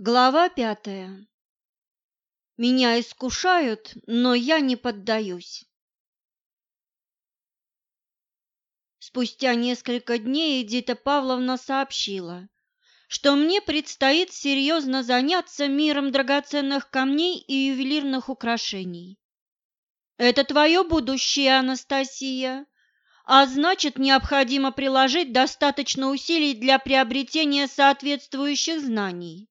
Глава пятая. Меня искушают, но я не поддаюсь. Спустя несколько дней Эдита Павловна сообщила, что мне предстоит серьезно заняться миром драгоценных камней и ювелирных украшений. Это твое будущее, Анастасия, а значит, необходимо приложить достаточно усилий для приобретения соответствующих знаний.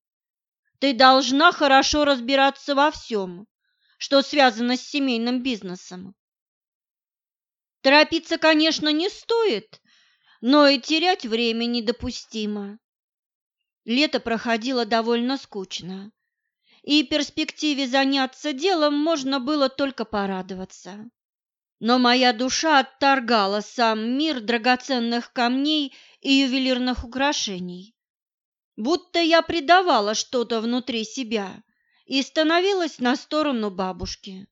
Ты должна хорошо разбираться во всем, что связано с семейным бизнесом. Торопиться, конечно, не стоит, но и терять время недопустимо. Лето проходило довольно скучно, и перспективе заняться делом можно было только порадоваться. Но моя душа отторгала сам мир драгоценных камней и ювелирных украшений будто я предавала что-то внутри себя и становилась на сторону бабушки.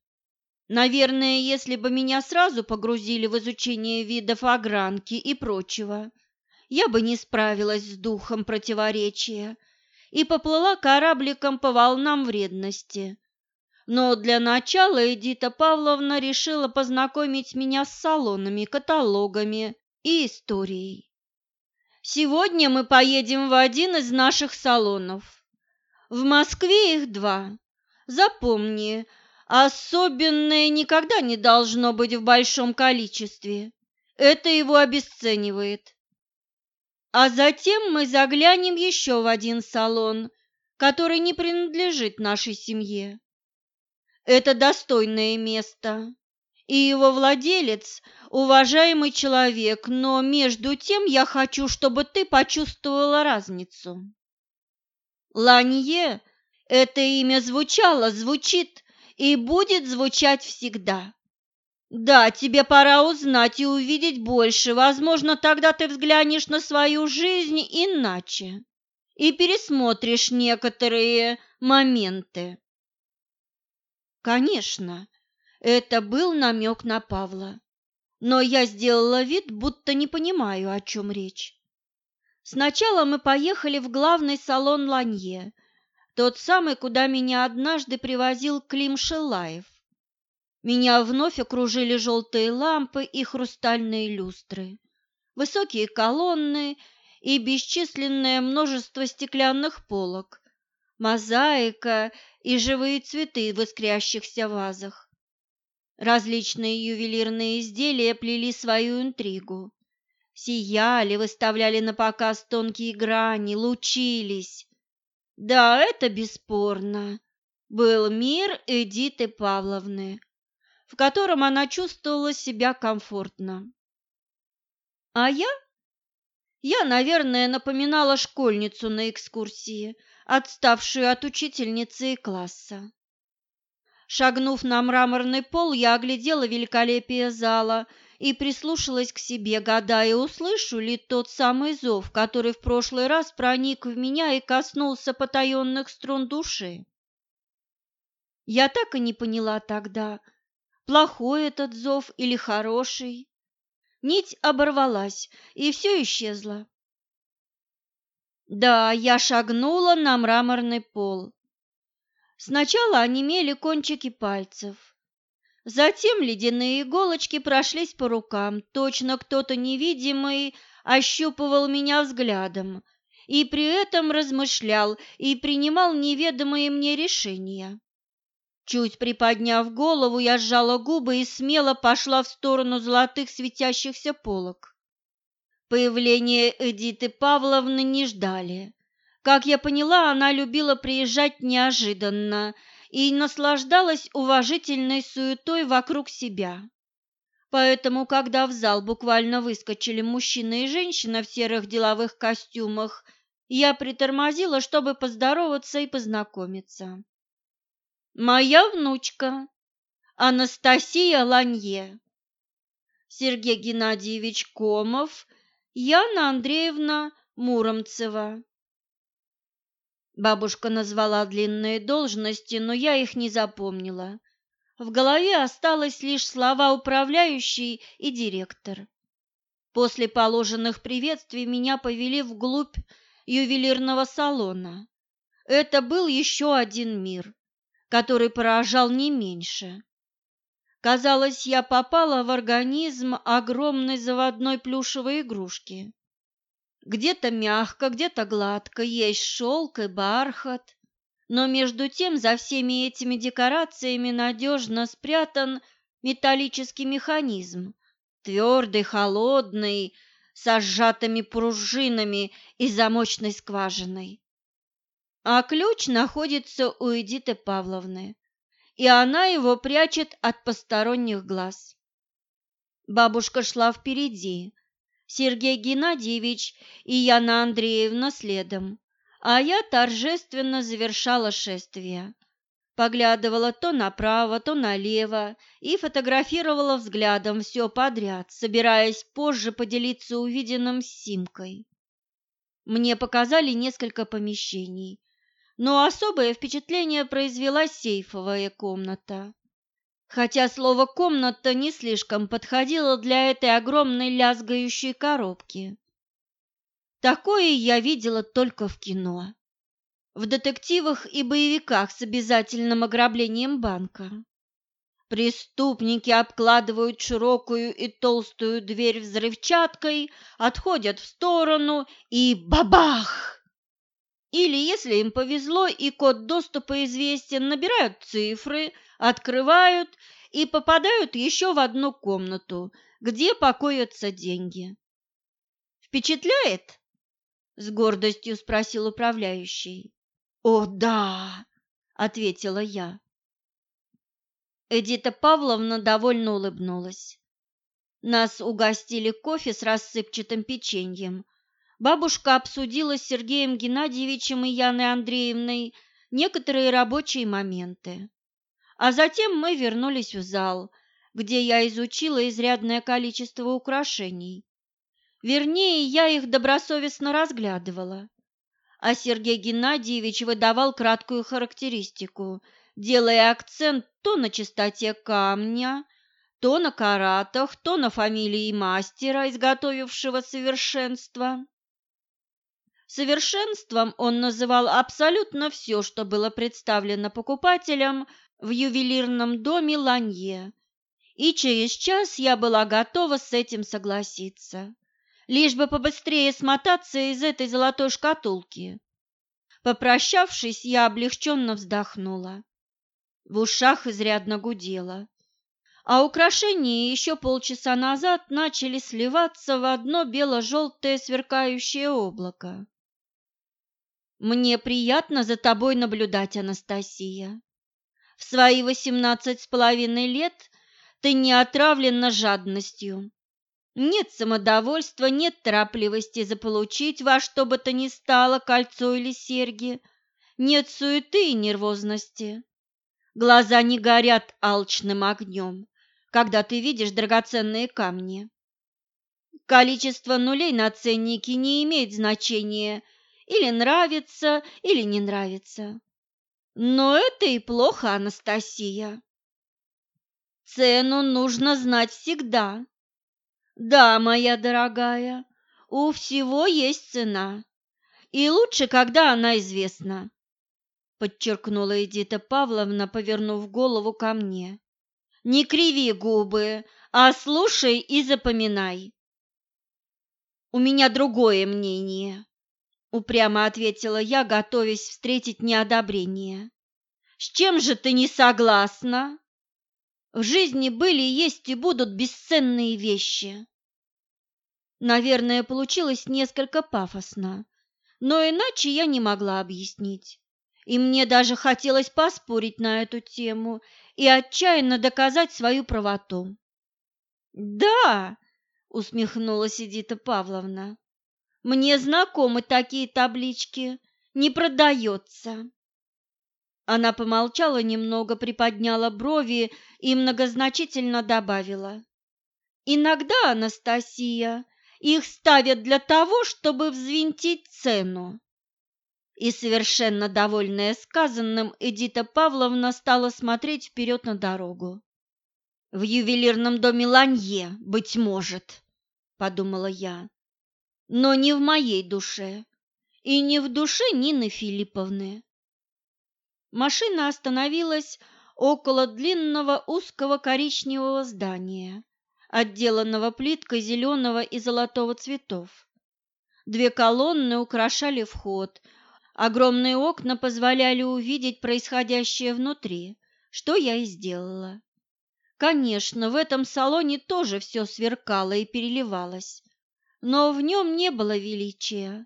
Наверное, если бы меня сразу погрузили в изучение видов огранки и прочего, я бы не справилась с духом противоречия и поплыла корабликом по волнам вредности. Но для начала Эдита Павловна решила познакомить меня с салонами, каталогами и историей. Сегодня мы поедем в один из наших салонов. В Москве их два. Запомни, особенное никогда не должно быть в большом количестве. Это его обесценивает. А затем мы заглянем еще в один салон, который не принадлежит нашей семье. Это достойное место, и его владелец – уважаемый человек, но между тем я хочу, чтобы ты почувствовала разницу. Ланье – это имя звучало, звучит и будет звучать всегда. Да, тебе пора узнать и увидеть больше, возможно, тогда ты взглянешь на свою жизнь иначе и пересмотришь некоторые моменты. Конечно, это был намек на Павла. Но я сделала вид, будто не понимаю, о чем речь. Сначала мы поехали в главный салон Ланье, тот самый, куда меня однажды привозил Клим Шилаев. Меня вновь окружили желтые лампы и хрустальные люстры, высокие колонны и бесчисленное множество стеклянных полок, мозаика и живые цветы в искрящихся вазах. Различные ювелирные изделия плели свою интригу. Сияли, выставляли на показ тонкие грани, лучились. Да, это бесспорно. Был мир Эдиты Павловны, в котором она чувствовала себя комфортно. А я? Я, наверное, напоминала школьницу на экскурсии, отставшую от учительницы и класса. Шагнув на мраморный пол, я оглядела великолепие зала и прислушалась к себе, гадая, услышу ли тот самый зов, который в прошлый раз проник в меня и коснулся потаенных струн души. Я так и не поняла тогда, плохой этот зов или хороший. Нить оборвалась, и все исчезло. Да, я шагнула на мраморный пол. Сначала онемели кончики пальцев. Затем ледяные иголочки прошлись по рукам, точно кто-то невидимый ощупывал меня взглядом и при этом размышлял и принимал неведомые мне решения. Чуть приподняв голову, я сжала губы и смело пошла в сторону золотых светящихся полок. Появление Эдиты Павловны не ждали. Как я поняла, она любила приезжать неожиданно и наслаждалась уважительной суетой вокруг себя. Поэтому, когда в зал буквально выскочили мужчина и женщина в серых деловых костюмах, я притормозила, чтобы поздороваться и познакомиться. «Моя внучка, Анастасия Ланье, Сергей Геннадьевич Комов, Яна Андреевна Муромцева». Бабушка назвала длинные должности, но я их не запомнила. В голове осталось лишь слова управляющий и директор. После положенных приветствий меня повели вглубь ювелирного салона. Это был еще один мир, который поражал не меньше. Казалось, я попала в организм огромной заводной плюшевой игрушки. Где-то мягко, где-то гладко, есть шелк и бархат, но между тем за всеми этими декорациями надежно спрятан металлический механизм, твердый, холодный, со сжатыми пружинами и замочной скважиной. А ключ находится у Эдиты Павловны, и она его прячет от посторонних глаз. Бабушка шла впереди, Сергей Геннадьевич и Яна Андреевна следом, а я торжественно завершала шествие. Поглядывала то направо, то налево и фотографировала взглядом все подряд, собираясь позже поделиться увиденным с Симкой. Мне показали несколько помещений, но особое впечатление произвела сейфовая комната. Хотя слово «комната» не слишком подходило для этой огромной лязгающей коробки. Такое я видела только в кино, в детективах и боевиках с обязательным ограблением банка. Преступники обкладывают широкую и толстую дверь взрывчаткой, отходят в сторону и бабах! Или, если им повезло и код доступа известен, набирают цифры, открывают и попадают еще в одну комнату, где покоятся деньги. «Впечатляет?» – с гордостью спросил управляющий. «О, да!» – ответила я. Эдита Павловна довольно улыбнулась. Нас угостили кофе с рассыпчатым печеньем, бабушка обсудила с Сергеем Геннадьевичем и Яной Андреевной некоторые рабочие моменты. А затем мы вернулись в зал, где я изучила изрядное количество украшений. Вернее, я их добросовестно разглядывала. А Сергей Геннадьевич выдавал краткую характеристику, делая акцент то на чистоте камня, то на каратах, то на фамилии мастера, изготовившего совершенство. Совершенством он называл абсолютно все, что было представлено покупателям в ювелирном доме Ланье, и через час я была готова с этим согласиться, лишь бы побыстрее смотаться из этой золотой шкатулки. Попрощавшись, я облегченно вздохнула. В ушах изрядно гудело, а украшения еще полчаса назад начали сливаться в одно бело-желтое сверкающее облако. Мне приятно за тобой наблюдать, Анастасия. В свои восемнадцать с половиной лет ты не отравлена жадностью. Нет самодовольства, нет торопливости заполучить во что бы то ни стало кольцо или серьги, нет суеты и нервозности. Глаза не горят алчным огнем, когда ты видишь драгоценные камни. Количество нулей на ценнике не имеет значения – или нравится, или не нравится. Но это и плохо, Анастасия. Цену нужно знать всегда. Да, моя дорогая, у всего есть цена. И лучше, когда она известна, подчеркнула Эдита Павловна, повернув голову ко мне. Не криви губы, а слушай и запоминай. У меня другое мнение упрямо ответила я, готовясь встретить неодобрение. С чем же ты не согласна? В жизни были, есть и будут бесценные вещи. Наверное, получилось несколько пафосно, но иначе я не могла объяснить. И мне даже хотелось поспорить на эту тему и отчаянно доказать свою правоту. «Да!» — усмехнулась Эдита Павловна. Мне знакомы такие таблички. Не продается. Она помолчала немного, приподняла брови и многозначительно добавила. Иногда, Анастасия, их ставят для того, чтобы взвинтить цену. И совершенно довольная сказанным, Эдита Павловна стала смотреть вперед на дорогу. «В ювелирном доме Ланье, быть может», — подумала я но не в моей душе и не в душе Нины Филипповны. Машина остановилась около длинного узкого коричневого здания, отделанного плиткой зеленого и золотого цветов. Две колонны украшали вход, огромные окна позволяли увидеть происходящее внутри, что я и сделала. Конечно, в этом салоне тоже все сверкало и переливалось, но в нем не было величия.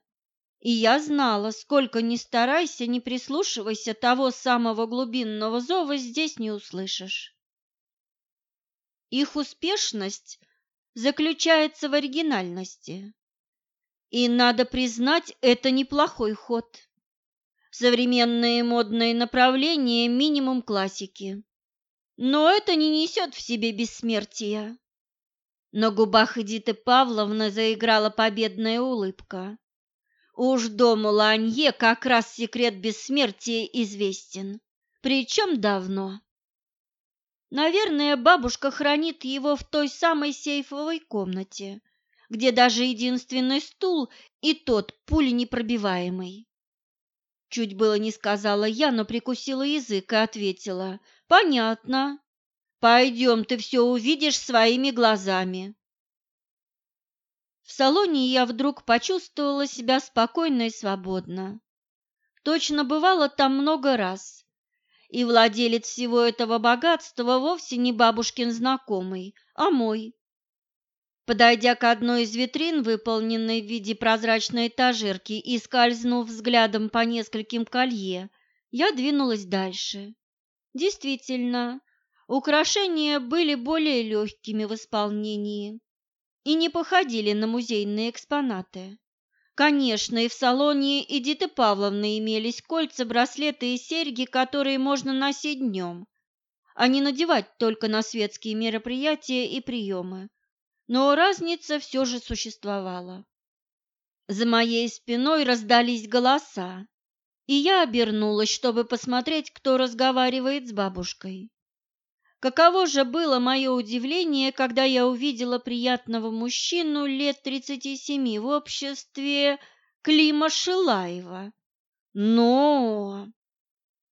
И я знала, сколько ни старайся, не прислушивайся, того самого глубинного зова здесь не услышишь. Их успешность заключается в оригинальности. И, надо признать, это неплохой ход. Современные модные направления – минимум классики. Но это не несет в себе бессмертия. На губах Эдиты Павловны заиграла победная улыбка. Уж дому Ланье как раз секрет бессмертия известен, причем давно. Наверное, бабушка хранит его в той самой сейфовой комнате, где даже единственный стул и тот пуленепробиваемый. Чуть было не сказала я, но прикусила язык и ответила. «Понятно. Пойдем, ты все увидишь своими глазами». В салоне я вдруг почувствовала себя спокойно и свободно. Точно бывало там много раз. И владелец всего этого богатства вовсе не бабушкин знакомый, а мой. Подойдя к одной из витрин, выполненной в виде прозрачной этажерки, и скользнув взглядом по нескольким колье, я двинулась дальше. Действительно, украшения были более легкими в исполнении и не походили на музейные экспонаты. Конечно, и в салоне Эдиты Павловны имелись кольца, браслеты и серьги, которые можно носить днем, а не надевать только на светские мероприятия и приемы но разница все же существовала. За моей спиной раздались голоса, и я обернулась, чтобы посмотреть, кто разговаривает с бабушкой. Каково же было мое удивление, когда я увидела приятного мужчину лет тридцати семи в обществе Клима Шилаева. Но...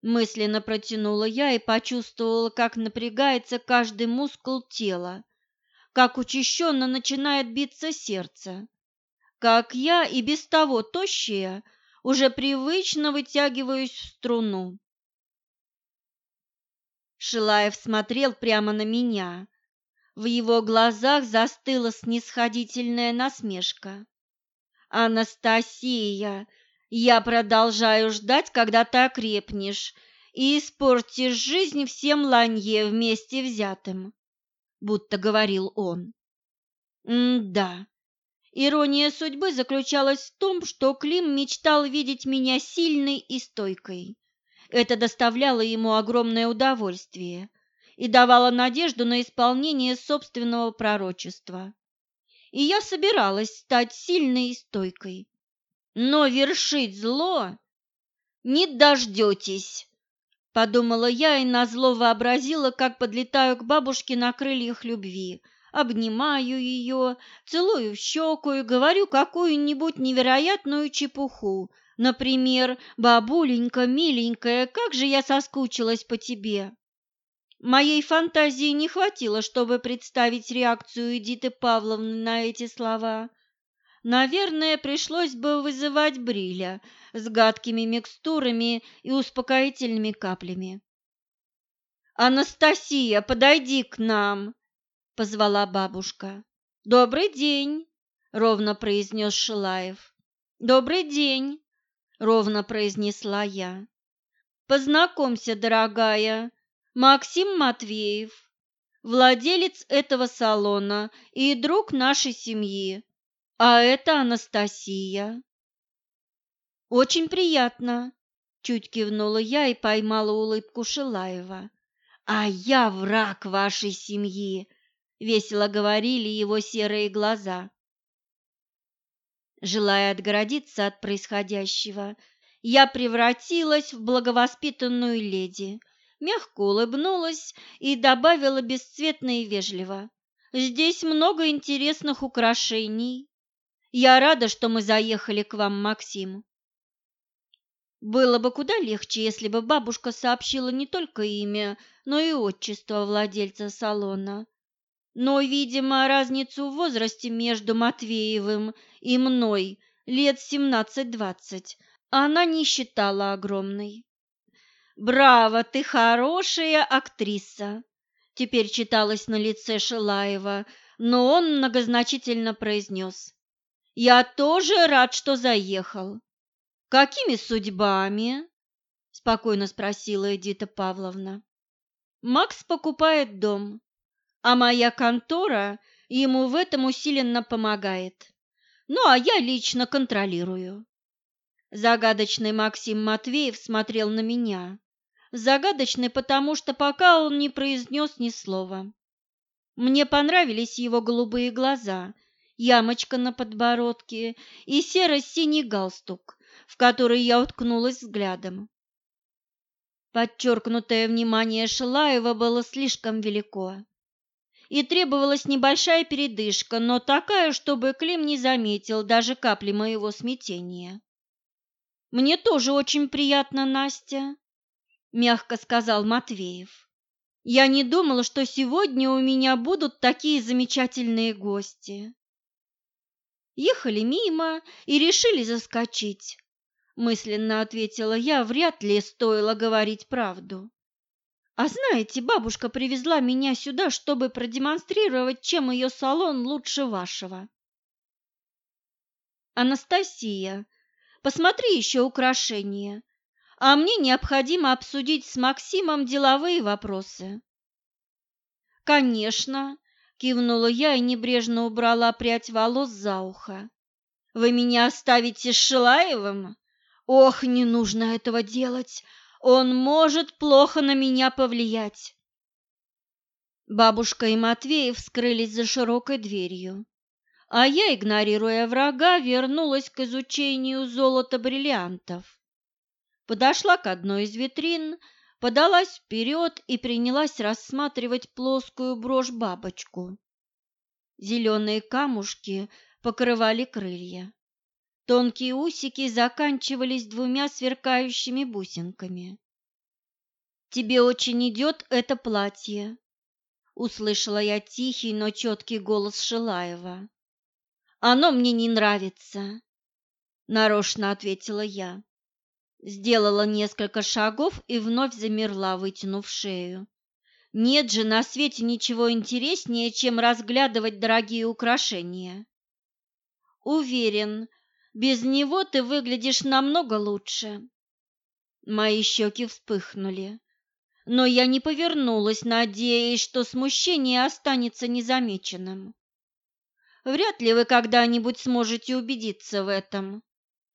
Мысленно протянула я и почувствовала, как напрягается каждый мускул тела, как учащенно начинает биться сердце, как я и без того тощая уже привычно вытягиваюсь в струну. Шилаев смотрел прямо на меня. В его глазах застыла снисходительная насмешка. «Анастасия, я продолжаю ждать, когда ты окрепнешь и испортишь жизнь всем ланье вместе взятым будто говорил он. М-да. Ирония судьбы заключалась в том, что Клим мечтал видеть меня сильной и стойкой. Это доставляло ему огромное удовольствие и давало надежду на исполнение собственного пророчества. И я собиралась стать сильной и стойкой. Но вершить зло не дождетесь подумала я и назло вообразила, как подлетаю к бабушке на крыльях любви, обнимаю ее, целую в щеку и говорю какую-нибудь невероятную чепуху. Например, «Бабуленька, миленькая, как же я соскучилась по тебе!» Моей фантазии не хватило, чтобы представить реакцию Эдиты Павловны на эти слова. Наверное, пришлось бы вызывать Бриля с гадкими микстурами и успокоительными каплями. «Анастасия, подойди к нам!» – позвала бабушка. «Добрый день!» – ровно произнес Шилаев. «Добрый день!» – ровно произнесла я. «Познакомься, дорогая, Максим Матвеев, владелец этого салона и друг нашей семьи. А это Анастасия. Очень приятно, чуть кивнула я и поймала улыбку Шилаева. А я враг вашей семьи, весело говорили его серые глаза. Желая отгородиться от происходящего, я превратилась в благовоспитанную леди, мягко улыбнулась и добавила бесцветно и вежливо. «Здесь много интересных украшений. Я рада, что мы заехали к вам, Максим. Было бы куда легче, если бы бабушка сообщила не только имя, но и отчество владельца салона. Но, видимо, разницу в возрасте между Матвеевым и мной лет семнадцать-двадцать она не считала огромной. «Браво, ты хорошая актриса!» Теперь читалось на лице Шилаева, но он многозначительно произнес. «Я тоже рад, что заехал. «Какими судьбами?» – спокойно спросила Эдита Павловна. «Макс покупает дом, а моя контора ему в этом усиленно помогает. Ну, а я лично контролирую». Загадочный Максим Матвеев смотрел на меня. Загадочный, потому что пока он не произнес ни слова. Мне понравились его голубые глаза, ямочка на подбородке и серо-синий галстук, в который я уткнулась взглядом. Подчеркнутое внимание Шилаева было слишком велико, и требовалась небольшая передышка, но такая, чтобы Клим не заметил даже капли моего смятения. «Мне тоже очень приятно, Настя», — мягко сказал Матвеев. «Я не думала, что сегодня у меня будут такие замечательные гости». Ехали мимо и решили заскочить мысленно ответила я, вряд ли стоило говорить правду. А знаете, бабушка привезла меня сюда, чтобы продемонстрировать, чем ее салон лучше вашего. Анастасия, посмотри еще украшения. А мне необходимо обсудить с Максимом деловые вопросы. Конечно, кивнула я и небрежно убрала прядь волос за ухо. Вы меня оставите с Шилаевым? Ох, не нужно этого делать. Он может плохо на меня повлиять. Бабушка и Матвеев скрылись за широкой дверью, а я, игнорируя врага, вернулась к изучению золота-бриллиантов. Подошла к одной из витрин, подалась вперед и принялась рассматривать плоскую брошь-бабочку. Зеленые камушки покрывали крылья. Тонкие усики заканчивались двумя сверкающими бусинками. «Тебе очень идет это платье», — услышала я тихий, но четкий голос Шилаева. «Оно мне не нравится», — нарочно ответила я. Сделала несколько шагов и вновь замерла, вытянув шею. Нет же на свете ничего интереснее, чем разглядывать дорогие украшения. Уверен, без него ты выглядишь намного лучше. Мои щеки вспыхнули, но я не повернулась, надеясь, что смущение останется незамеченным. Вряд ли вы когда-нибудь сможете убедиться в этом,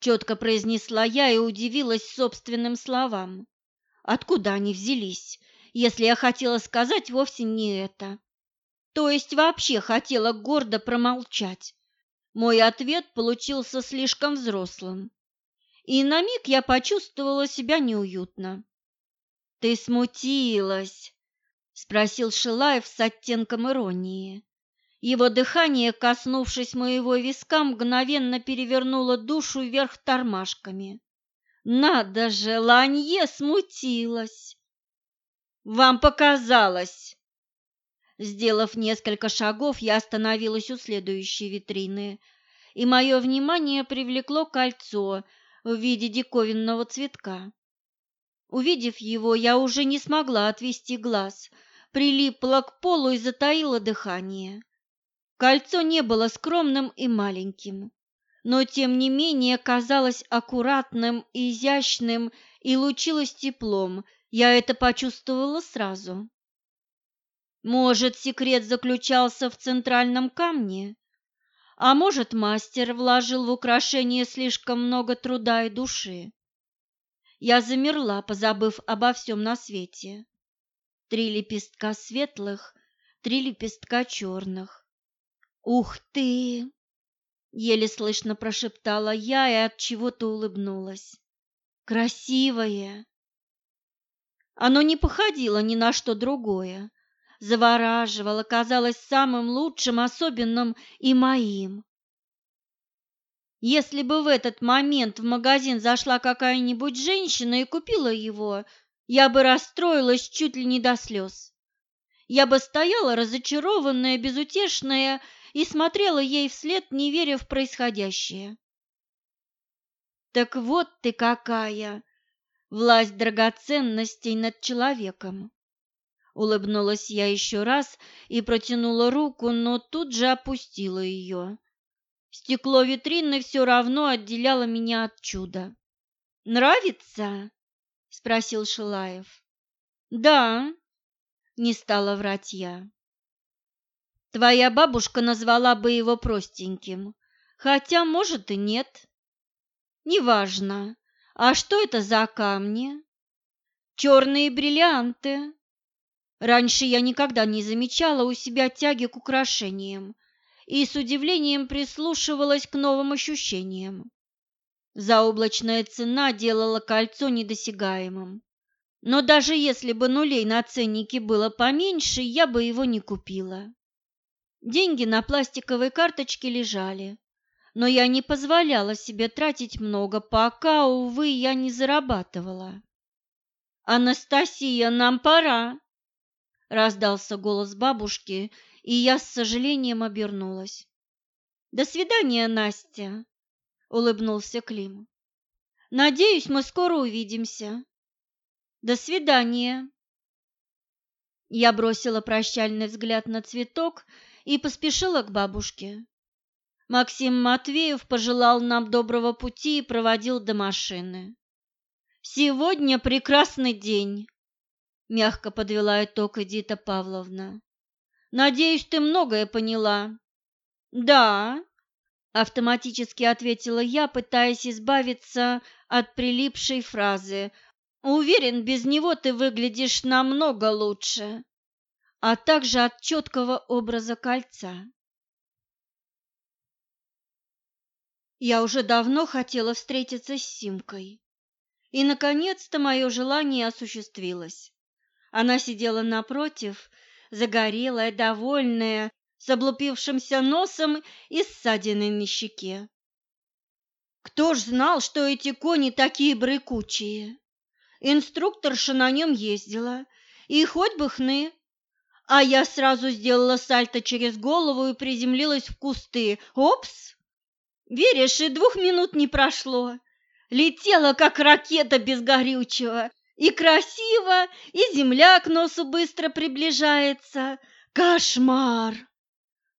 четко произнесла я и удивилась собственным словам. Откуда они взялись, если я хотела сказать вовсе не это? То есть вообще хотела гордо промолчать мой ответ получился слишком взрослым, и на миг я почувствовала себя неуютно. «Ты смутилась?» – спросил Шилаев с оттенком иронии. Его дыхание, коснувшись моего виска, мгновенно перевернуло душу вверх тормашками. «Надо же, Ланье смутилась!» «Вам показалось!» Сделав несколько шагов, я остановилась у следующей витрины, и мое внимание привлекло кольцо в виде диковинного цветка. Увидев его, я уже не смогла отвести глаз, прилипла к полу и затаила дыхание. Кольцо не было скромным и маленьким, но тем не менее казалось аккуратным, изящным и лучилось теплом, я это почувствовала сразу. Может, секрет заключался в центральном камне? А может, мастер вложил в украшение слишком много труда и души? Я замерла, позабыв обо всем на свете. Три лепестка светлых, три лепестка черных. «Ух ты!» — еле слышно прошептала я и от чего-то улыбнулась. «Красивое!» Оно не походило ни на что другое завораживало, казалось самым лучшим, особенным и моим. Если бы в этот момент в магазин зашла какая-нибудь женщина и купила его, я бы расстроилась чуть ли не до слез. Я бы стояла разочарованная, безутешная и смотрела ей вслед, не веря в происходящее. Так вот ты какая! Власть драгоценностей над человеком. Улыбнулась я еще раз и протянула руку, но тут же опустила ее. Стекло витрины все равно отделяло меня от чуда. «Нравится?» – спросил Шилаев. «Да», – не стала врать я. «Твоя бабушка назвала бы его простеньким, хотя, может, и нет. Неважно. А что это за камни?» «Черные бриллианты», Раньше я никогда не замечала у себя тяги к украшениям и с удивлением прислушивалась к новым ощущениям. Заоблачная цена делала кольцо недосягаемым. Но даже если бы нулей на ценнике было поменьше, я бы его не купила. Деньги на пластиковой карточке лежали, но я не позволяла себе тратить много, пока, увы, я не зарабатывала. «Анастасия, нам пора!» Раздался голос бабушки, и я с сожалением обернулась. До свидания, Настя, улыбнулся Клим. Надеюсь, мы скоро увидимся. До свидания. Я бросила прощальный взгляд на цветок и поспешила к бабушке. Максим Матвеев пожелал нам доброго пути и проводил до машины. Сегодня прекрасный день, мягко подвела итог Эдита Павловна. Надеюсь, ты многое поняла. Да, автоматически ответила я, пытаясь избавиться от прилипшей фразы. Уверен, без него ты выглядишь намного лучше, а также от четкого образа кольца. Я уже давно хотела встретиться с Симкой, и, наконец-то, мое желание осуществилось. Она сидела напротив, загорелая, довольная, с облупившимся носом и ссадиной на щеке. Кто ж знал, что эти кони такие брыкучие? Инструкторша на нем ездила, и хоть бы хны. А я сразу сделала сальто через голову и приземлилась в кусты. Опс! Веришь, и двух минут не прошло. Летела, как ракета без горючего, и красиво, и земля к носу быстро приближается. Кошмар!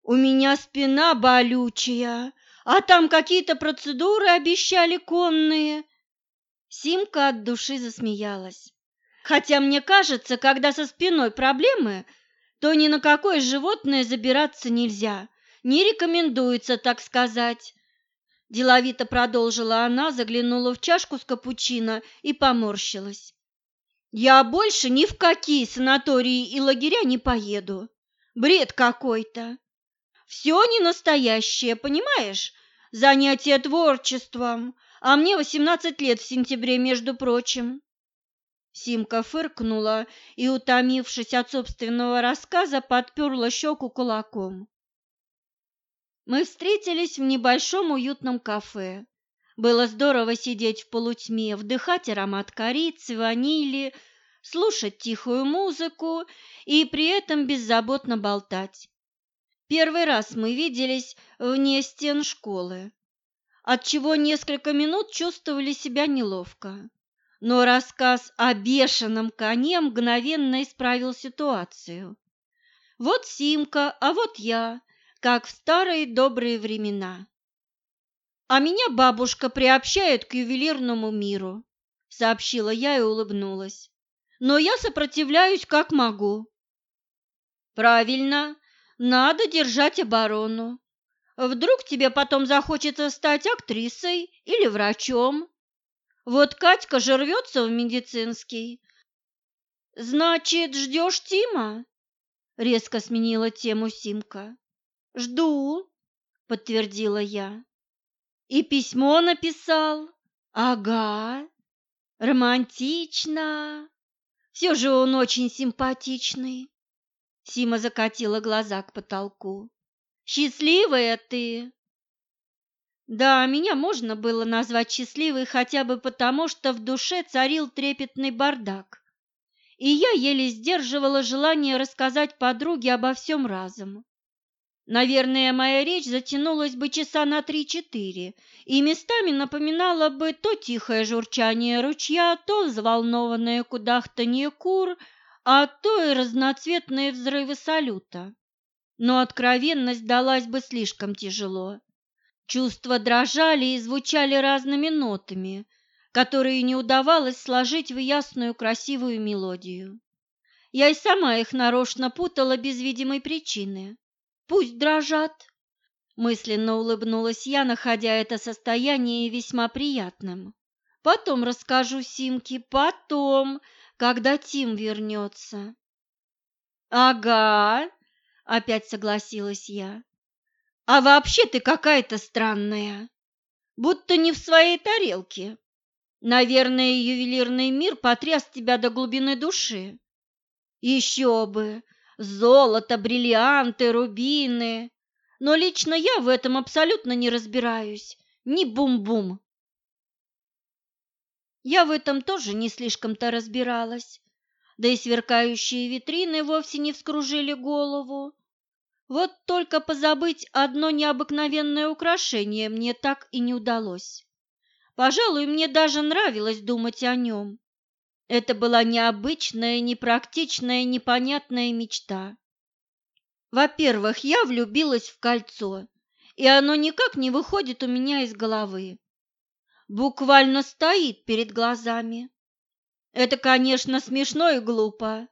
У меня спина болючая, а там какие-то процедуры обещали конные. Симка от души засмеялась. Хотя мне кажется, когда со спиной проблемы, то ни на какое животное забираться нельзя. Не рекомендуется, так сказать. Деловито продолжила она, заглянула в чашку с капучино и поморщилась. Я больше ни в какие санатории и лагеря не поеду. Бред какой-то. Все не настоящее, понимаешь? Занятие творчеством. А мне восемнадцать лет в сентябре, между прочим. Симка фыркнула и, утомившись от собственного рассказа, подперла щеку кулаком. Мы встретились в небольшом уютном кафе. Было здорово сидеть в полутьме, вдыхать аромат корицы, ванили, слушать тихую музыку и при этом беззаботно болтать. Первый раз мы виделись вне стен школы, отчего несколько минут чувствовали себя неловко. Но рассказ о бешеном коне мгновенно исправил ситуацию. Вот Симка, а вот я, как в старые добрые времена. А меня бабушка приобщает к ювелирному миру, сообщила я и улыбнулась. Но я сопротивляюсь как могу. Правильно, надо держать оборону. Вдруг тебе потом захочется стать актрисой или врачом. Вот Катька же рвется в медицинский. Значит, ждешь Тима? Резко сменила тему Симка. Жду, подтвердила я. И письмо написал? Ага. Романтично. Все же он очень симпатичный. Сима закатила глаза к потолку. Счастливая ты. Да, меня можно было назвать счастливой хотя бы потому, что в душе царил трепетный бардак. И я еле сдерживала желание рассказать подруге обо всем разом. Наверное, моя речь затянулась бы часа на три-четыре, и местами напоминала бы то тихое журчание ручья, то взволнованное кудахтанье кур, а то и разноцветные взрывы салюта. Но откровенность далась бы слишком тяжело. Чувства дрожали и звучали разными нотами, которые не удавалось сложить в ясную красивую мелодию. Я и сама их нарочно путала без видимой причины. Пусть дрожат. Мысленно улыбнулась я, находя это состояние весьма приятным. Потом расскажу Симке, потом, когда Тим вернется. Ага, опять согласилась я. А вообще ты какая-то странная, будто не в своей тарелке. Наверное, ювелирный мир потряс тебя до глубины души. Еще бы, золото, бриллианты, рубины. Но лично я в этом абсолютно не разбираюсь. Ни бум-бум. Я в этом тоже не слишком-то разбиралась. Да и сверкающие витрины вовсе не вскружили голову. Вот только позабыть одно необыкновенное украшение мне так и не удалось. Пожалуй, мне даже нравилось думать о нем. Это была необычная, непрактичная, непонятная мечта. Во-первых, я влюбилась в кольцо, и оно никак не выходит у меня из головы. Буквально стоит перед глазами. Это, конечно, смешно и глупо.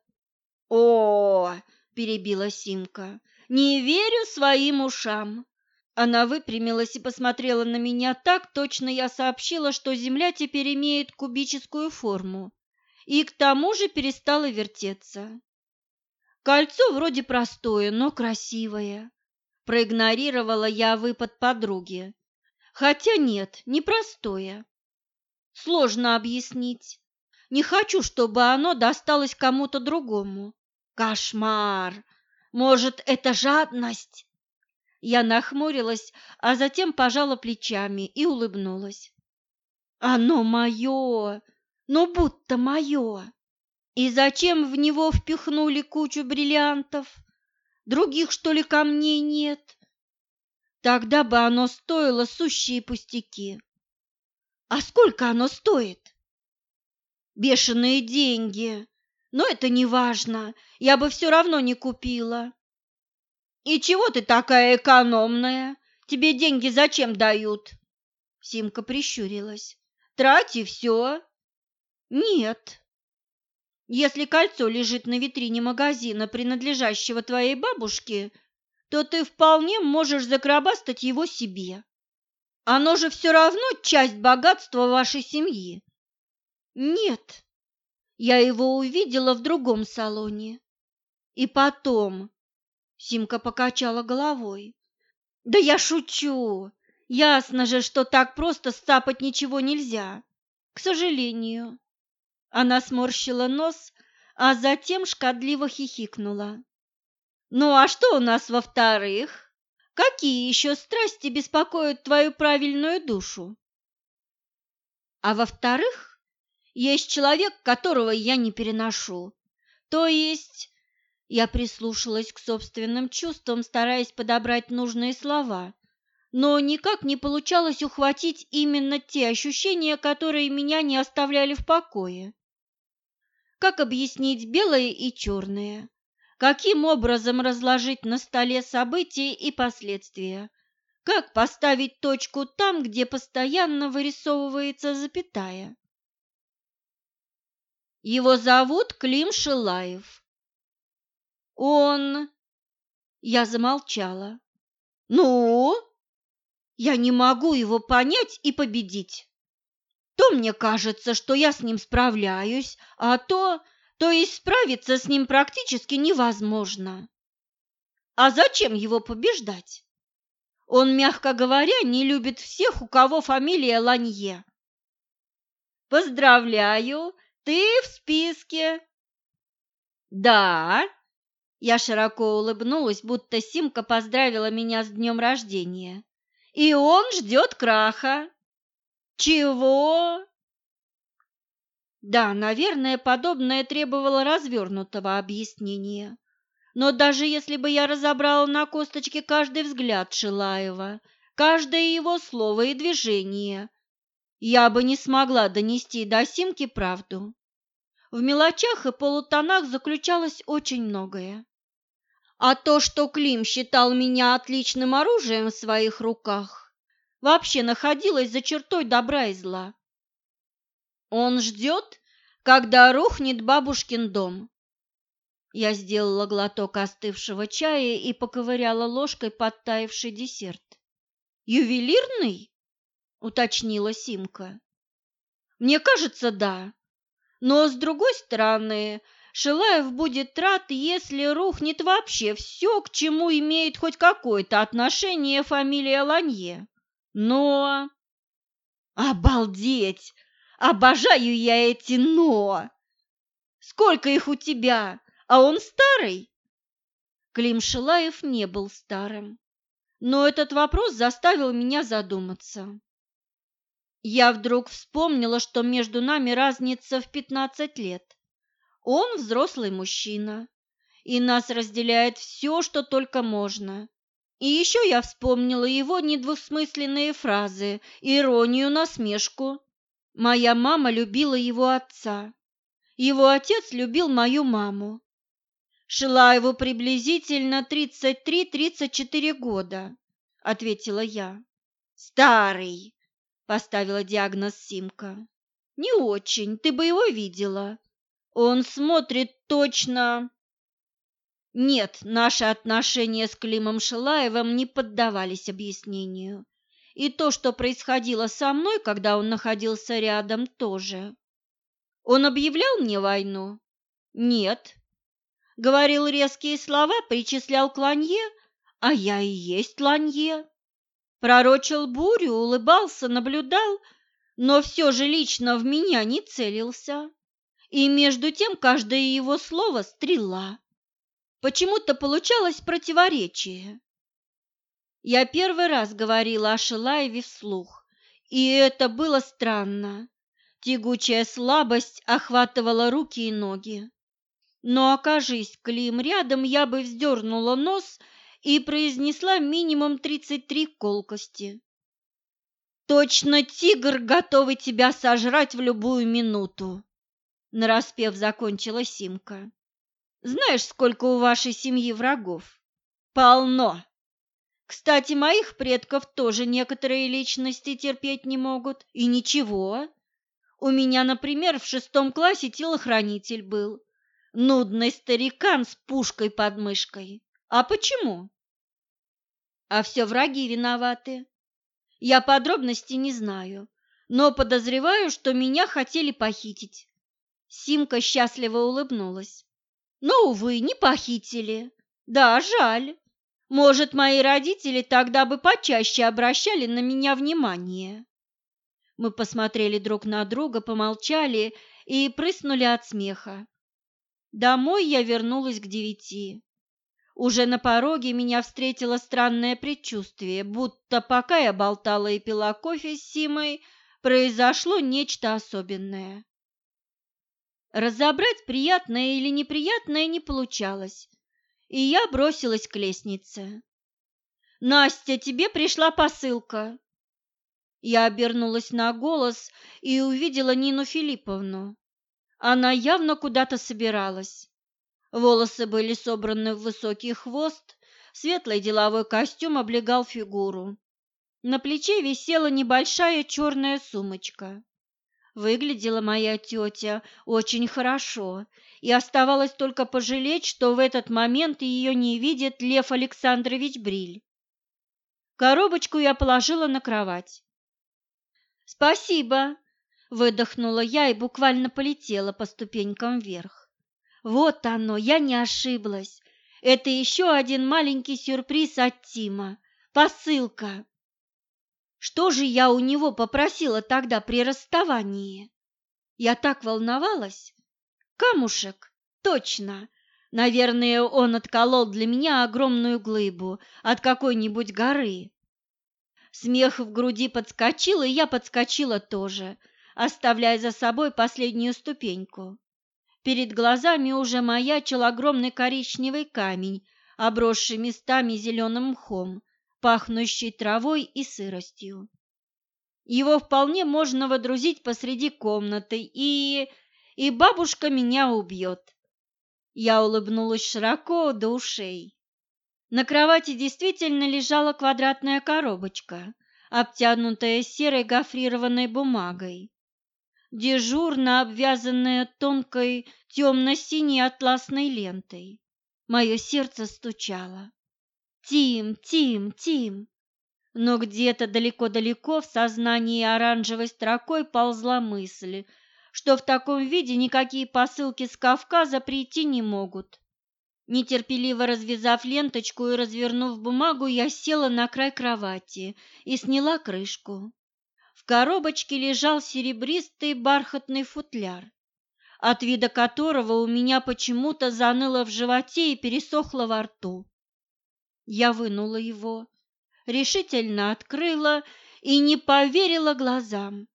О, перебила Симка. Не верю своим ушам. Она выпрямилась и посмотрела на меня так, точно я сообщила, что Земля теперь имеет кубическую форму, и к тому же перестала вертеться. Кольцо вроде простое, но красивое. Проигнорировала я выпад подруги. Хотя нет, непростое. Сложно объяснить. Не хочу, чтобы оно досталось кому-то другому. Кошмар! Может, это жадность? Я нахмурилась, а затем пожала плечами и улыбнулась. Оно мое, но будто мое. И зачем в него впихнули кучу бриллиантов? Других, что ли, камней нет? Тогда бы оно стоило сущие пустяки. А сколько оно стоит? Бешеные деньги. Но это не важно, я бы все равно не купила. И чего ты такая экономная? Тебе деньги зачем дают? Симка прищурилась. Трати все. Нет. Если кольцо лежит на витрине магазина, принадлежащего твоей бабушке, то ты вполне можешь закробастать его себе. Оно же все равно часть богатства вашей семьи. Нет, я его увидела в другом салоне. И потом... Симка покачала головой. Да я шучу. Ясно же, что так просто стапать ничего нельзя. К сожалению. Она сморщила нос, а затем шкодливо хихикнула. Ну а что у нас во-вторых? Какие еще страсти беспокоят твою правильную душу? А во-вторых, есть человек, которого я не переношу. То есть я прислушалась к собственным чувствам, стараясь подобрать нужные слова, но никак не получалось ухватить именно те ощущения, которые меня не оставляли в покое. Как объяснить белое и черное? Каким образом разложить на столе события и последствия? Как поставить точку там, где постоянно вырисовывается запятая? Его зовут Клим Шилаев. Он... Я замолчала. Ну? Я не могу его понять и победить. То мне кажется, что я с ним справляюсь, а то... То есть справиться с ним практически невозможно. А зачем его побеждать? Он, мягко говоря, не любит всех, у кого фамилия Ланье. Поздравляю, ты в списке. Да. Я широко улыбнулась, будто Симка поздравила меня с днем рождения. и он ждет краха. Чего? Да, наверное, подобное требовало развернутого объяснения. Но даже если бы я разобрала на косточке каждый взгляд Шилаева, каждое его слово и движение, я бы не смогла донести до Симки правду. В мелочах и полутонах заключалось очень многое. А то, что Клим считал меня отличным оружием в своих руках, вообще находилось за чертой добра и зла. Он ждет, когда рухнет бабушкин дом. Я сделала глоток остывшего чая и поковыряла ложкой подтаявший десерт. «Ювелирный?» — уточнила Симка. «Мне кажется, да. Но, с другой стороны, Шилаев будет рад, если рухнет вообще все, к чему имеет хоть какое-то отношение фамилия Ланье. Но... Обалдеть! Обожаю я эти «но». Сколько их у тебя? А он старый? Клим Шилаев не был старым. Но этот вопрос заставил меня задуматься. Я вдруг вспомнила, что между нами разница в 15 лет. Он взрослый мужчина, и нас разделяет все, что только можно. И еще я вспомнила его недвусмысленные фразы, иронию, насмешку. Моя мама любила его отца. Его отец любил мою маму. Шилаеву приблизительно 33-34 года, ответила я. Старый, поставила диагноз Симка. Не очень, ты бы его видела. Он смотрит точно... Нет, наши отношения с Климом Шилаевым не поддавались объяснению. И то, что происходило со мной, когда он находился рядом, тоже. Он объявлял мне войну? Нет. Говорил резкие слова, причислял к Ланье, а я и есть Ланье пророчил бурю, улыбался, наблюдал, но все же лично в меня не целился. И между тем каждое его слово – стрела. Почему-то получалось противоречие. Я первый раз говорила о Шилаеве вслух, и это было странно. Тягучая слабость охватывала руки и ноги. Но окажись Клим рядом, я бы вздернула нос – и произнесла минимум 33 колкости. «Точно тигр, готовый тебя сожрать в любую минуту!» Нараспев закончила Симка. «Знаешь, сколько у вашей семьи врагов?» «Полно!» Кстати, моих предков тоже некоторые личности терпеть не могут. И ничего. У меня, например, в шестом классе телохранитель был. Нудный старикан с пушкой под мышкой. А почему? А все враги виноваты. Я подробностей не знаю, но подозреваю, что меня хотели похитить. Симка счастливо улыбнулась. Но, увы, не похитили. Да, жаль. Может, мои родители тогда бы почаще обращали на меня внимание. Мы посмотрели друг на друга, помолчали и прыснули от смеха. Домой я вернулась к девяти. Уже на пороге меня встретило странное предчувствие, будто пока я болтала и пила кофе с Симой, произошло нечто особенное. Разобрать приятное или неприятное не получалось, и я бросилась к лестнице. «Настя, тебе пришла посылка!» Я обернулась на голос и увидела Нину Филипповну. Она явно куда-то собиралась. Волосы были собраны в высокий хвост, светлый деловой костюм облегал фигуру. На плече висела небольшая черная сумочка. Выглядела моя тетя очень хорошо, и оставалось только пожалеть, что в этот момент ее не видит Лев Александрович Бриль. Коробочку я положила на кровать. «Спасибо!» – выдохнула я и буквально полетела по ступенькам вверх. Вот оно, я не ошиблась. Это еще один маленький сюрприз от Тима. Посылка. Что же я у него попросила тогда при расставании? Я так волновалась. Камушек, точно. Наверное, он отколол для меня огромную глыбу от какой-нибудь горы. Смех в груди подскочил, и я подскочила тоже, оставляя за собой последнюю ступеньку. Перед глазами уже маячил огромный коричневый камень, обросший местами зеленым мхом, пахнущий травой и сыростью. Его вполне можно водрузить посреди комнаты, и... и бабушка меня убьет. Я улыбнулась широко до ушей. На кровати действительно лежала квадратная коробочка, обтянутая серой гофрированной бумагой. Дежурно обвязанная тонкой темно-синей атласной лентой. Мое сердце стучало. «Тим, Тим, Тим!» Но где-то далеко-далеко в сознании оранжевой строкой ползла мысль, что в таком виде никакие посылки с Кавказа прийти не могут. Нетерпеливо развязав ленточку и развернув бумагу, я села на край кровати и сняла крышку. В коробочке лежал серебристый бархатный футляр, от вида которого у меня почему-то заныло в животе и пересохло во рту. Я вынула его, решительно открыла и не поверила глазам,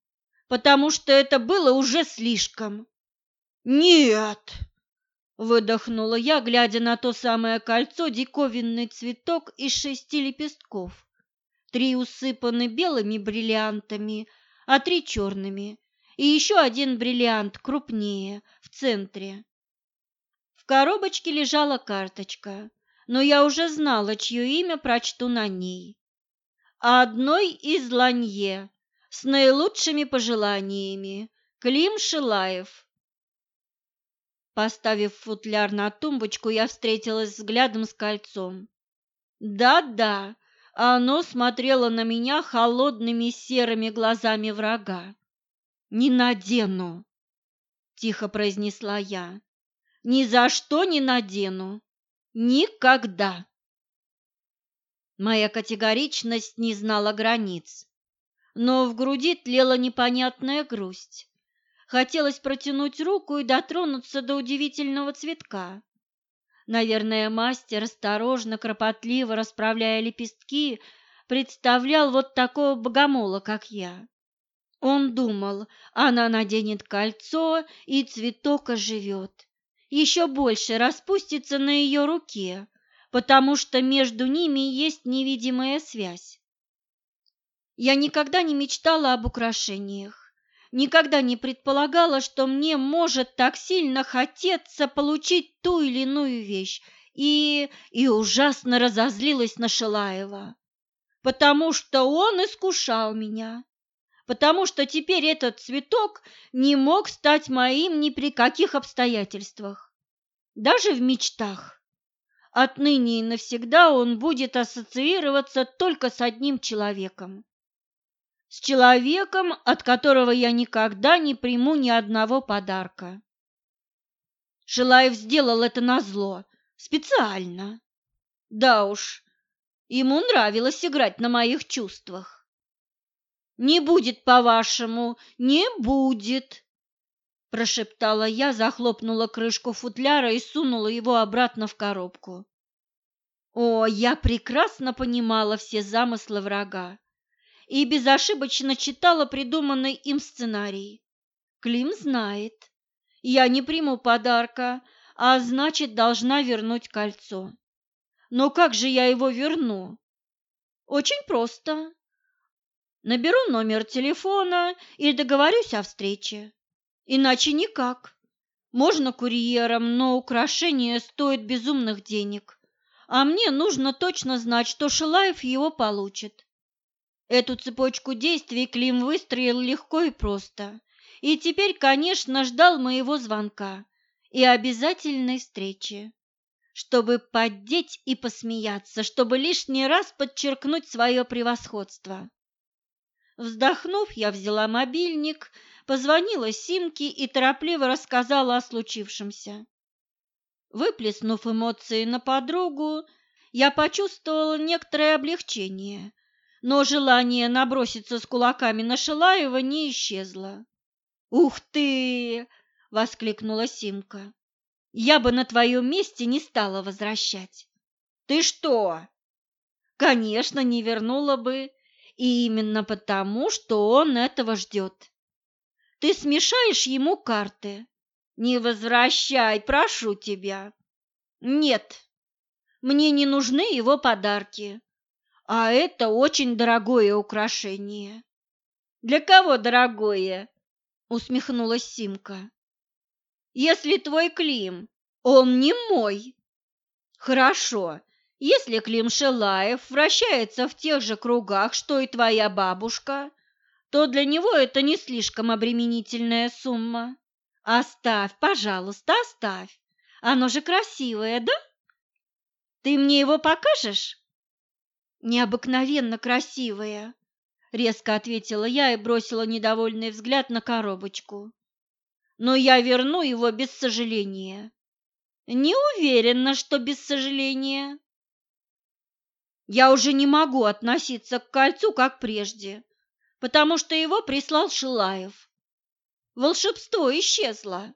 потому что это было уже слишком. «Нет!» Выдохнула я, глядя на то самое кольцо, диковинный цветок из шести лепестков. Три усыпаны белыми бриллиантами, а три черными, и еще один бриллиант крупнее, в центре. В коробочке лежала карточка, но я уже знала, чье имя прочту на ней. Одной из Ланье, с наилучшими пожеланиями, Клим Шилаев. Поставив футляр на тумбочку, я встретилась взглядом с кольцом. Да-да, оно смотрело на меня холодными серыми глазами врага. «Не надену!» — тихо произнесла я. «Ни за что не надену! Никогда!» Моя категоричность не знала границ, но в груди тлела непонятная грусть. Хотелось протянуть руку и дотронуться до удивительного цветка. Наверное, мастер, осторожно, кропотливо расправляя лепестки, представлял вот такого богомола, как я. Он думал, она наденет кольцо, и цветок оживет. Еще больше распустится на ее руке, потому что между ними есть невидимая связь. Я никогда не мечтала об украшениях никогда не предполагала, что мне может так сильно хотеться получить ту или иную вещь, и, и ужасно разозлилась на Шилаева, потому что он искушал меня, потому что теперь этот цветок не мог стать моим ни при каких обстоятельствах, даже в мечтах. Отныне и навсегда он будет ассоциироваться только с одним человеком с человеком, от которого я никогда не приму ни одного подарка. Шилаев сделал это назло, специально. Да уж, ему нравилось играть на моих чувствах. «Не будет, по-вашему, не будет!» Прошептала я, захлопнула крышку футляра и сунула его обратно в коробку. О, я прекрасно понимала все замыслы врага и безошибочно читала придуманный им сценарий. Клим знает. Я не приму подарка, а значит, должна вернуть кольцо. Но как же я его верну? Очень просто. Наберу номер телефона и договорюсь о встрече. Иначе никак. Можно курьером, но украшение стоит безумных денег. А мне нужно точно знать, что Шилаев его получит. Эту цепочку действий Клим выстроил легко и просто. И теперь, конечно, ждал моего звонка и обязательной встречи, чтобы поддеть и посмеяться, чтобы лишний раз подчеркнуть свое превосходство. Вздохнув, я взяла мобильник, позвонила Симке и торопливо рассказала о случившемся. Выплеснув эмоции на подругу, я почувствовала некоторое облегчение но желание наброситься с кулаками на Шилаева не исчезло. «Ух ты!» — воскликнула Симка. «Я бы на твоем месте не стала возвращать». «Ты что?» «Конечно, не вернула бы. И именно потому, что он этого ждет. Ты смешаешь ему карты. Не возвращай, прошу тебя. Нет, мне не нужны его подарки. А это очень дорогое украшение. Для кого дорогое? Усмехнулась Симка. Если твой Клим, он не мой. Хорошо, если Клим Шелаев вращается в тех же кругах, что и твоя бабушка, то для него это не слишком обременительная сумма. Оставь, пожалуйста, оставь. Оно же красивое, да? Ты мне его покажешь? Необыкновенно красивое, резко ответила я и бросила недовольный взгляд на коробочку. Но я верну его без сожаления. Не уверена, что без сожаления. Я уже не могу относиться к кольцу как прежде, потому что его прислал Шилаев. Волшебство исчезло.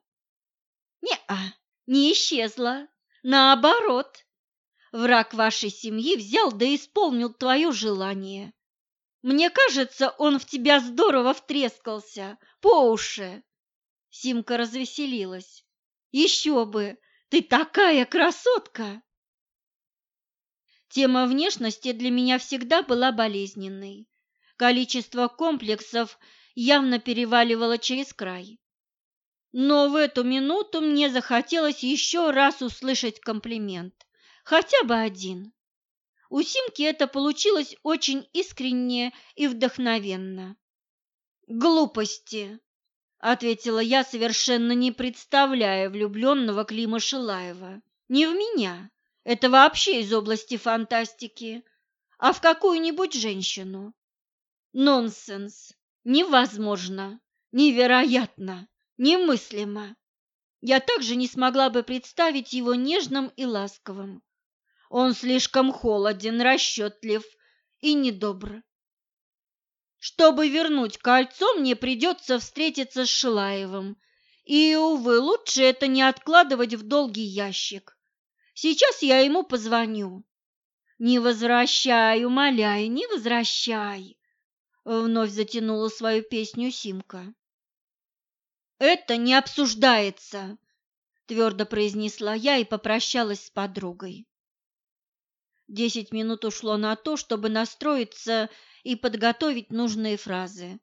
Не-а, не исчезло. Наоборот, враг вашей семьи взял да исполнил твое желание. Мне кажется, он в тебя здорово втрескался, по уши. Симка развеселилась. Еще бы, ты такая красотка! Тема внешности для меня всегда была болезненной. Количество комплексов явно переваливало через край. Но в эту минуту мне захотелось еще раз услышать комплимент, хотя бы один. У Симки это получилось очень искренне и вдохновенно. «Глупости!» – ответила я, совершенно не представляя влюбленного Клима Шилаева. «Не в меня, это вообще из области фантастики, а в какую-нибудь женщину. Нонсенс, невозможно, невероятно, немыслимо. Я также не смогла бы представить его нежным и ласковым. Он слишком холоден, расчетлив и недобр. Чтобы вернуть кольцо, мне придется встретиться с Шилаевым. И, увы, лучше это не откладывать в долгий ящик. Сейчас я ему позвоню. Не возвращай, умоляю, не возвращай. Вновь затянула свою песню Симка. Это не обсуждается, твердо произнесла я и попрощалась с подругой. Десять минут ушло на то, чтобы настроиться и подготовить нужные фразы.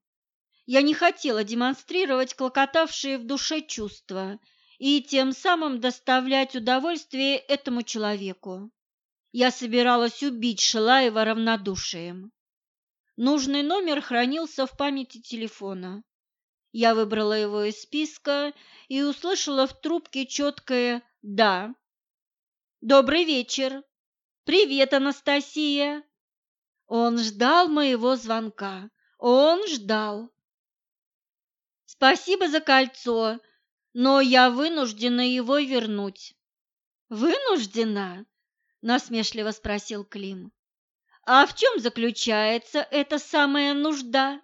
Я не хотела демонстрировать клокотавшие в душе чувства и тем самым доставлять удовольствие этому человеку. Я собиралась убить Шилаева равнодушием. Нужный номер хранился в памяти телефона. Я выбрала его из списка и услышала в трубке четкое «да». «Добрый вечер! Привет, Анастасия!» Он ждал моего звонка. Он ждал. «Спасибо за кольцо но я вынуждена его вернуть. Вынуждена? насмешливо спросил Клим. А в чем заключается эта самая нужда?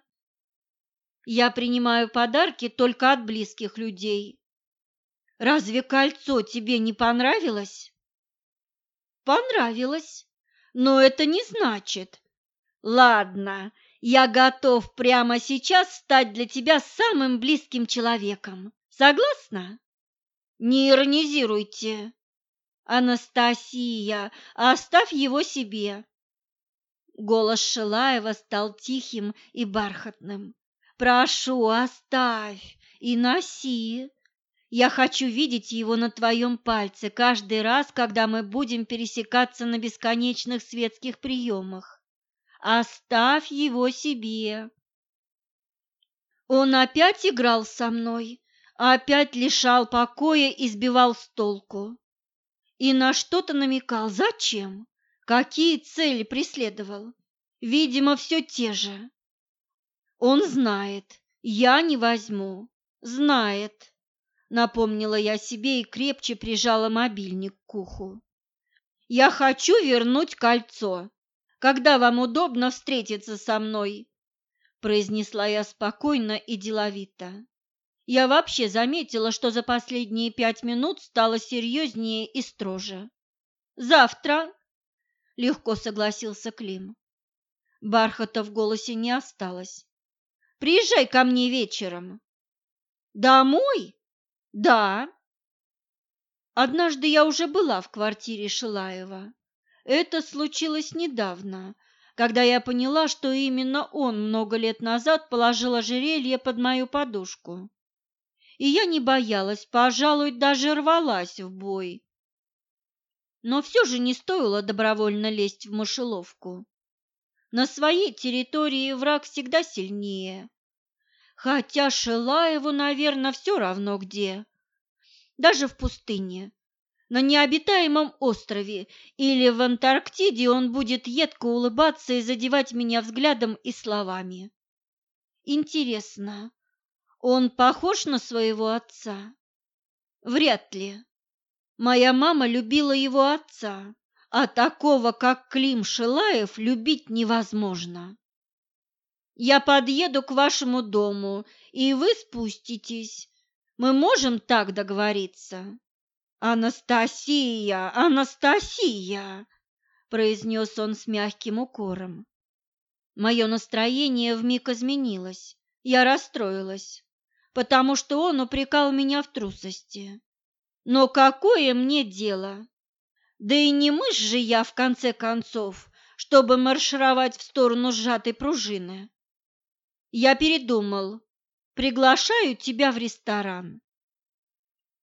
Я принимаю подарки только от близких людей. Разве кольцо тебе не понравилось? Понравилось, но это не значит. Ладно, я готов прямо сейчас стать для тебя самым близким человеком. Согласна? Не иронизируйте. Анастасия, оставь его себе. Голос Шилаева стал тихим и бархатным. Прошу, оставь и носи. Я хочу видеть его на твоем пальце каждый раз, когда мы будем пересекаться на бесконечных светских приемах. Оставь его себе. Он опять играл со мной, опять лишал покоя и сбивал с толку. И на что-то намекал. Зачем? Какие цели преследовал? Видимо, все те же. Он знает, я не возьму. Знает. Напомнила я себе и крепче прижала мобильник к уху. Я хочу вернуть кольцо. Когда вам удобно встретиться со мной? произнесла я спокойно и деловито. Я вообще заметила, что за последние пять минут стало серьезнее и строже. «Завтра!» – легко согласился Клим. Бархата в голосе не осталось. Приезжай ко мне вечером. Домой? Да. Однажды я уже была в квартире Шилаева. Это случилось недавно, когда я поняла, что именно он много лет назад положил ожерелье под мою подушку. И я не боялась, пожалуй, даже рвалась в бой. Но все же не стоило добровольно лезть в мышеловку. На своей территории враг всегда сильнее. Хотя Шилаеву, наверное, все равно где. Даже в пустыне. На необитаемом острове или в Антарктиде он будет едко улыбаться и задевать меня взглядом и словами. Интересно, он похож на своего отца? Вряд ли. Моя мама любила его отца, а такого, как Клим Шилаев, любить невозможно. Я подъеду к вашему дому, и вы спуститесь. Мы можем так договориться? Анастасия, Анастасия, произнес он с мягким укором. Мое настроение вмиг изменилось. Я расстроилась, потому что он упрекал меня в трусости. Но какое мне дело? Да и не мышь же я, в конце концов, чтобы маршировать в сторону сжатой пружины. Я передумал. Приглашаю тебя в ресторан.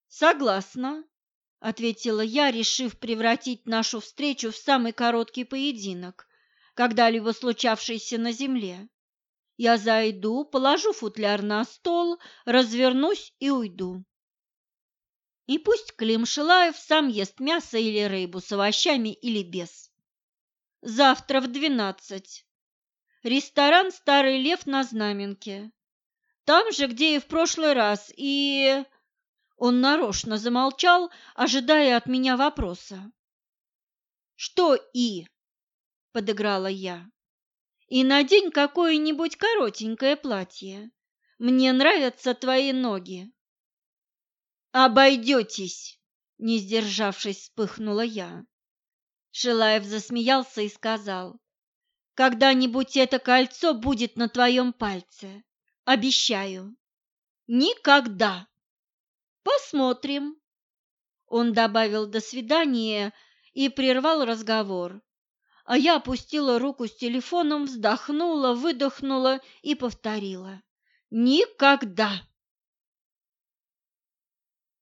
Согласна, ответила я, решив превратить нашу встречу в самый короткий поединок, когда-либо случавшийся на земле. Я зайду, положу футляр на стол, развернусь и уйду. И пусть Клим Шилаев сам ест мясо или рыбу с овощами или без. Завтра в двенадцать. Ресторан «Старый лев» на Знаменке. Там же, где и в прошлый раз, и... Он нарочно замолчал, ожидая от меня вопроса. «Что «и»?» – подыграла я. «И надень какое-нибудь коротенькое платье. Мне нравятся твои ноги». «Обойдетесь!» – не сдержавшись, вспыхнула я. Шилаев засмеялся и сказал, «Когда-нибудь это кольцо будет на твоем пальце. Обещаю». «Никогда!» «Посмотрим!» Он добавил «до свидания» и прервал разговор. А я опустила руку с телефоном, вздохнула, выдохнула и повторила. «Никогда!»